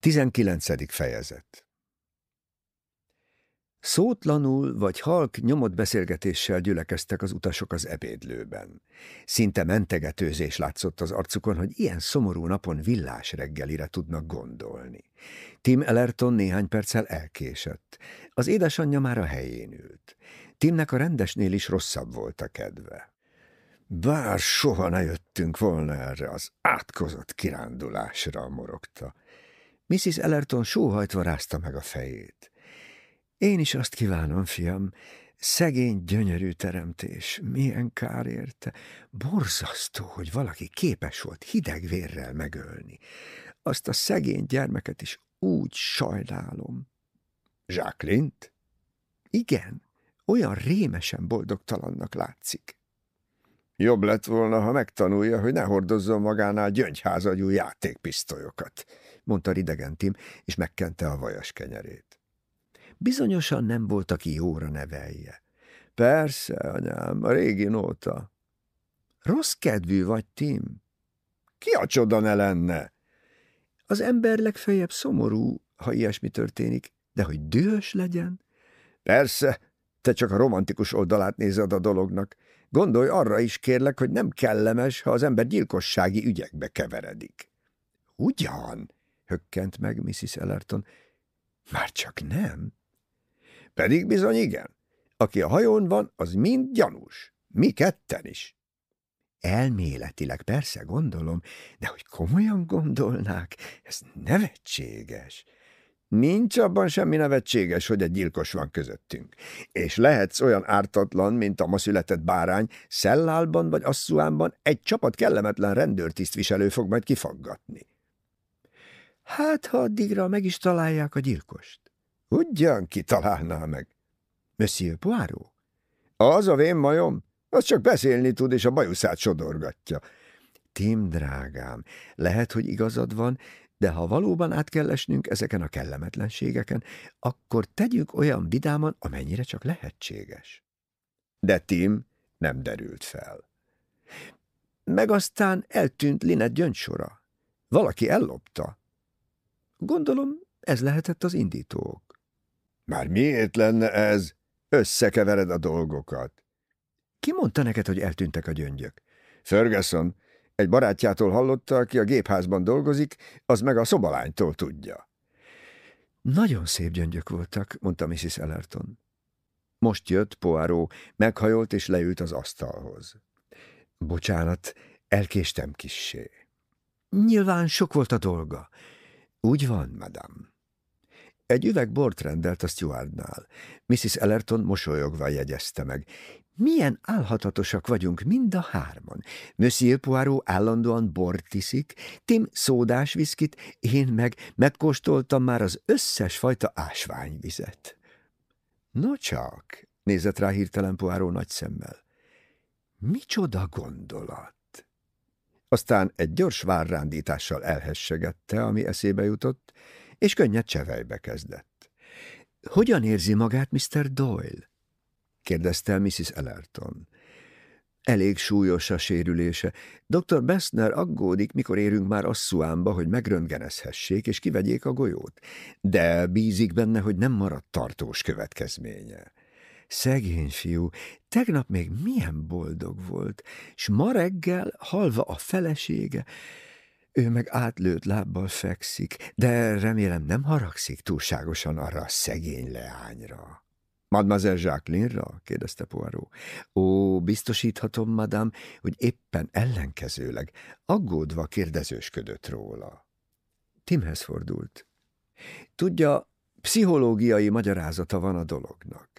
19. fejezet Szótlanul vagy halk nyomott beszélgetéssel gyülekeztek az utasok az ebédlőben. Szinte mentegetőzés látszott az arcukon, hogy ilyen szomorú napon villás reggelire tudnak gondolni. Tim Ellerton néhány perccel elkésett. Az édesanyja már a helyén ült. Timnek a rendesnél is rosszabb volt a kedve. Bár soha ne jöttünk volna erre az átkozott kirándulásra, morogta. Mrs. Ellerton sóhajtva rázta meg a fejét. Én is azt kívánom, fiam, szegény, gyönyörű teremtés, milyen kár érte. Borzasztó, hogy valaki képes volt hideg vérrel megölni. Azt a szegény gyermeket is úgy sajnálom. Jacqueline? Igen, olyan rémesen boldogtalannak látszik. Jobb lett volna, ha megtanulja, hogy ne hordozzon magánál gyöngyházagyú játékpisztolyokat, mondta ridegen Tim, és megkente a vajas kenyerét. Bizonyosan nem volt, aki jóra nevelje. Persze, anyám, a régi nóta. Rossz kedvű vagy, Tim? Ki a csoda ne lenne? Az ember legfeljebb szomorú, ha ilyesmi történik, de hogy dühös legyen? Persze, te csak a romantikus oldalát nézed a dolognak. Gondolj arra is, kérlek, hogy nem kellemes, ha az ember gyilkossági ügyekbe keveredik. Ugyan, hökkent meg Mrs. Ellerton. Már csak nem. Pedig bizony igen. Aki a hajón van, az mind gyanús. Mi ketten is. Elméletileg persze gondolom, de hogy komolyan gondolnák, ez nevetséges. Nincs abban semmi nevetséges, hogy egy gyilkos van közöttünk. És lehetsz olyan ártatlan, mint a ma született bárány, szellálban vagy asszuánban egy csapat kellemetlen rendőrtisztviselő fog majd kifaggatni. Hát, ha addigra meg is találják a gyilkost. Ugyan kitalálná meg? Monsieur Poirot? Az a vén majom? Az csak beszélni tud, és a bajuszát sodorgatja. Tim, drágám, lehet, hogy igazad van, de ha valóban át kell esnünk ezeken a kellemetlenségeken, akkor tegyünk olyan vidáman, amennyire csak lehetséges. De Tim nem derült fel. Meg aztán eltűnt Linet gyöngysora. Valaki ellopta. Gondolom, ez lehetett az indítók. Már miért lenne ez? Összekevered a dolgokat. Ki mondta neked, hogy eltűntek a gyöngyök? Ferguson. Egy barátjától hallotta, aki a gépházban dolgozik, az meg a szobalánytól tudja. Nagyon szép gyöngyök voltak, mondta Mrs. Ellerton. Most jött Poirot, meghajolt és leült az asztalhoz. Bocsánat, elkéstem kissé. Nyilván sok volt a dolga. Úgy van, madame. Egy üveg bort rendelt a stewardnál. Mrs. Ellerton mosolyogva jegyezte meg. Milyen álhatatosak vagyunk mind a hárman. Monsieur Poirot állandóan bort iszik, Tim szódás viszkit, én meg megkóstoltam már az összes fajta ásványvizet. No csak, nézett rá hirtelen Poirot nagy szemmel. Micsoda gondolat! Aztán egy gyors várrándítással elhessegette, ami eszébe jutott, és könnyed csevejbe kezdett. – Hogyan érzi magát Mr. Doyle? – kérdezte Mrs. Ellerton. Elég súlyos a sérülése. Dr. Bessner aggódik, mikor érünk már Asszuánba, hogy megröntgenezhessék és kivegyék a golyót, de bízik benne, hogy nem maradt tartós következménye. Szegény fiú, tegnap még milyen boldog volt, s ma reggel halva a felesége, ő meg átlőtt lábbal fekszik, de remélem nem haragszik túlságosan arra a szegény leányra. Mademoiselle Jacqueline-ra? kérdezte Poirot. Ó, biztosíthatom, madám, hogy éppen ellenkezőleg, aggódva kérdezősködött róla. Timhez fordult. Tudja, pszichológiai magyarázata van a dolognak.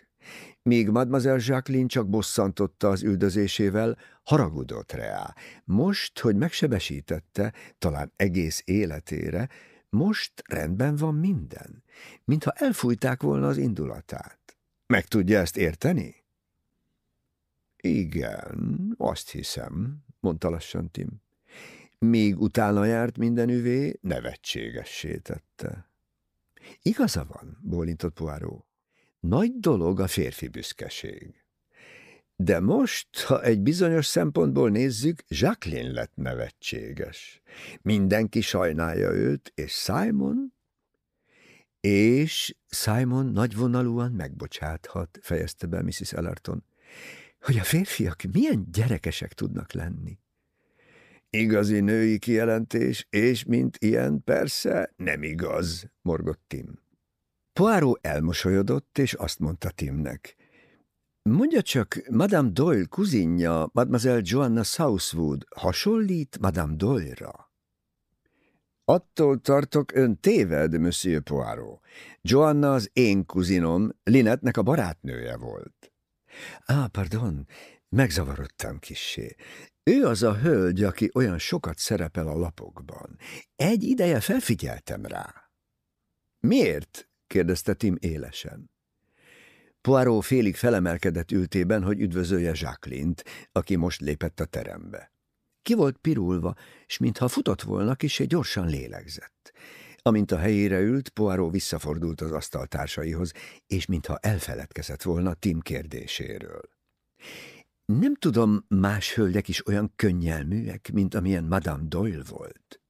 Míg Mademoiselle Jacqueline csak bosszantotta az üldözésével, haragudott rá. Most, hogy megsebesítette, talán egész életére, most rendben van minden, mintha elfújták volna az indulatát. Meg tudja ezt érteni? Igen, azt hiszem, mondta lassan Tim. Míg utána járt minden üvé, nevetségessé tette. Igaza van, bólintott Poirot. Nagy dolog a férfi büszkeség. De most, ha egy bizonyos szempontból nézzük, Jacqueline lett nevetséges. Mindenki sajnálja őt, és Simon És Simon nagyvonalúan megbocsáthat, fejezte be Mrs. Ellerton, hogy a férfiak milyen gyerekesek tudnak lenni. Igazi női kijelentés, és mint ilyen persze nem igaz, morgott Tim. Poirot elmosolyodott, és azt mondta Timnek. Mondja csak, Madame Doyle kuzinja, Mademoiselle Joanna Southwood hasonlít Madame Doyle-ra? Attól tartok, ön téved, Monsieur Poirot. Joanna az én kuzinom, Linetnek a barátnője volt. Á, ah, pardon, megzavarodtam kissé. Ő az a hölgy, aki olyan sokat szerepel a lapokban. Egy ideje felfigyeltem rá. Miért? Kérdezte Tim élesen. Poirot félig felemelkedett ültében, hogy üdvözölje Jacqueline-t, aki most lépett a terembe. Ki volt pirulva, és mintha futott volna, egy gyorsan lélegzett. Amint a helyére ült, Poirot visszafordult az asztaltársaihoz, és mintha elfeledkezett volna Tim kérdéséről. Nem tudom, más hölgyek is olyan könnyelműek, mint amilyen Madame Doyle volt.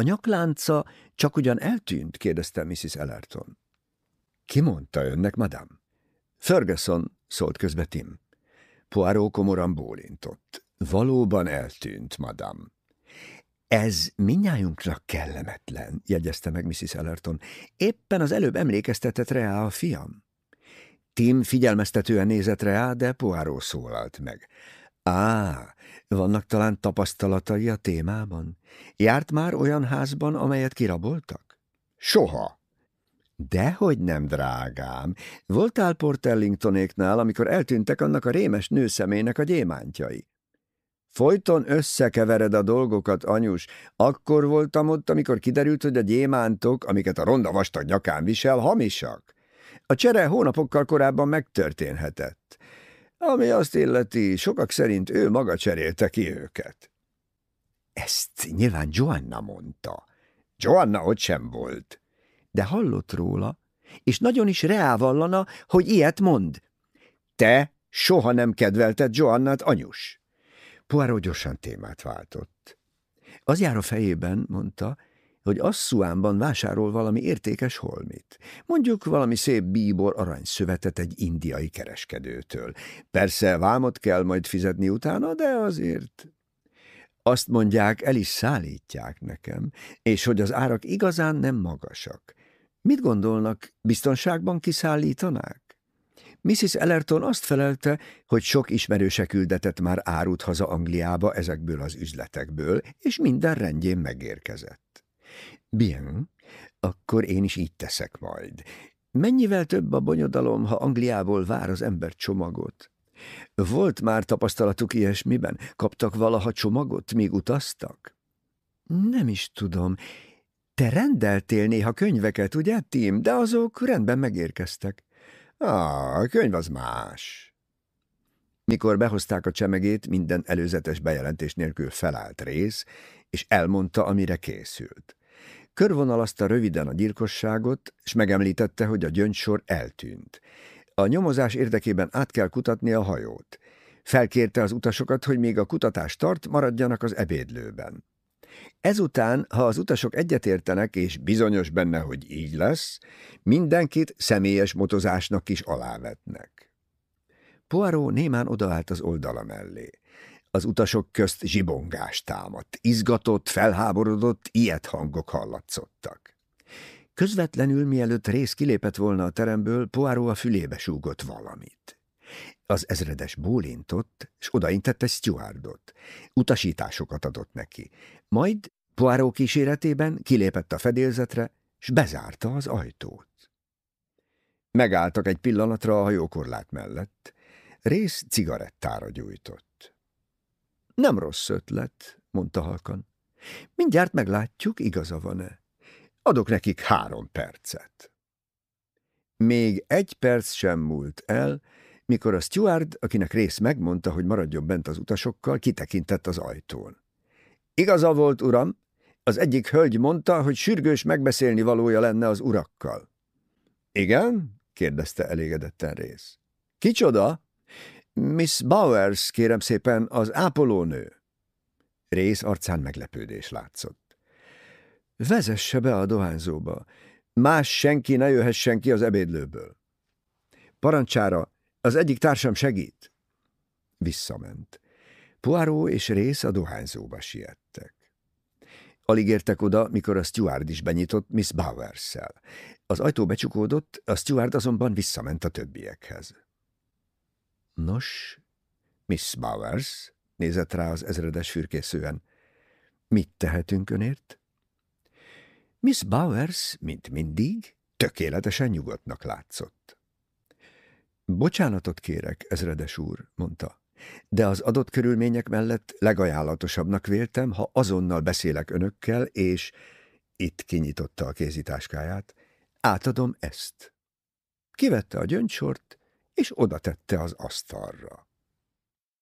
A nyaklánca csak ugyan eltűnt, kérdezte Mrs. Ellerton. Ki mondta önnek, madam? Ferguson, szólt közbe Tim. Poirot komoran bólintott. Valóban eltűnt, madam. Ez minnyájunkra kellemetlen, jegyezte meg Mrs. Ellerton. Éppen az előbb emlékeztetett rá a fiam. Tim figyelmeztetően nézett rá, de Poirot szólalt meg. Á, vannak talán tapasztalatai a témában? Járt már olyan házban, amelyet kiraboltak? Soha, Dehogy nem, drágám. Voltál Portellingtonéknál, amikor eltűntek annak a rémes nőszemének a gyémántjai. Folyton összekevered a dolgokat, anyus. Akkor voltam ott, amikor kiderült, hogy a gyémántok, amiket a ronda vastag nyakán visel, hamisak. A csere hónapokkal korábban megtörténhetett. Ami azt illeti, sokak szerint ő maga cserélte ki őket. Ezt nyilván Joanna mondta. Joanna ott sem volt de hallott róla, és nagyon is reávallana, hogy ilyet mond. Te soha nem kedvelted Joannát, anyus. Poirot gyorsan témát váltott. Az jár a fejében, mondta, hogy Asszuánban vásárol valami értékes holmit. Mondjuk valami szép bíbor aranyszövetet egy indiai kereskedőtől. Persze vámot kell majd fizetni utána, de azért... Azt mondják, el is szállítják nekem, és hogy az árak igazán nem magasak. Mit gondolnak, biztonságban kiszállítanák? Mrs. Ellerton azt felelte, hogy sok ismerőse küldetett már árut haza Angliába ezekből az üzletekből, és minden rendjén megérkezett. Bien, akkor én is így teszek majd. Mennyivel több a bonyodalom, ha Angliából vár az ember csomagot? Volt már tapasztalatuk ilyesmiben? Kaptak valaha csomagot, míg utaztak? Nem is tudom. Te rendeltél néha könyveket, ugye, Tim? De azok rendben megérkeztek. Ah, a könyv az más. Mikor behozták a csemegét, minden előzetes bejelentés nélkül felállt rész, és elmondta, amire készült. Körvonalazta röviden a gyilkosságot, és megemlítette, hogy a gyöngysor eltűnt. A nyomozás érdekében át kell kutatni a hajót. Felkérte az utasokat, hogy még a kutatás tart, maradjanak az ebédlőben. Ezután, ha az utasok egyetértenek, és bizonyos benne, hogy így lesz, mindenkit személyes motozásnak is alávetnek. Poirot némán odaállt az oldala mellé. Az utasok közt zsibongás támadt, izgatott, felháborodott, ilyet hangok hallatszottak. Közvetlenül, mielőtt rész kilépett volna a teremből, Poirot a fülébe súgott valamit. Az ezredes bólintott, és odaintette Stuartot. Utasításokat adott neki. Majd Poirot kíséretében kilépett a fedélzetre, és bezárta az ajtót. Megálltak egy pillanatra a hajókorlát mellett. Rész cigarettára gyújtott. Nem rossz ötlet, mondta halkan. Mindjárt meglátjuk, igaza van-e. Adok nekik három percet. Még egy perc sem múlt el, mikor a steward, akinek rész megmondta, hogy maradjon bent az utasokkal, kitekintett az ajtón. Igaza volt, uram, az egyik hölgy mondta, hogy sürgős megbeszélni valója lenne az urakkal. Igen? kérdezte elégedetten rész. Kicsoda? Miss Bowers, kérem szépen, az ápolónő. Rész arcán meglepődés látszott. Vezesse be a dohányzóba. Más senki ne jöhessen ki az ebédlőből. Parancsára, az egyik társam segít. Visszament. Poirot és Rész a dohányzóba siettek. Alig értek oda, mikor a steward is benyitott Miss Bowers-szel. Az ajtó becsukódott, a steward azonban visszament a többiekhez. Nos, Miss Bowers, nézett rá az ezredes fürkészően. Mit tehetünk önért? Miss Bowers, mint mindig, tökéletesen nyugodtnak látszott. Bocsánatot kérek, ezredes úr, mondta, de az adott körülmények mellett legajánlatosabbnak véltem, ha azonnal beszélek önökkel, és itt kinyitotta a kézitáskáját, átadom ezt. Kivette a gyöngysort, és oda tette az asztalra.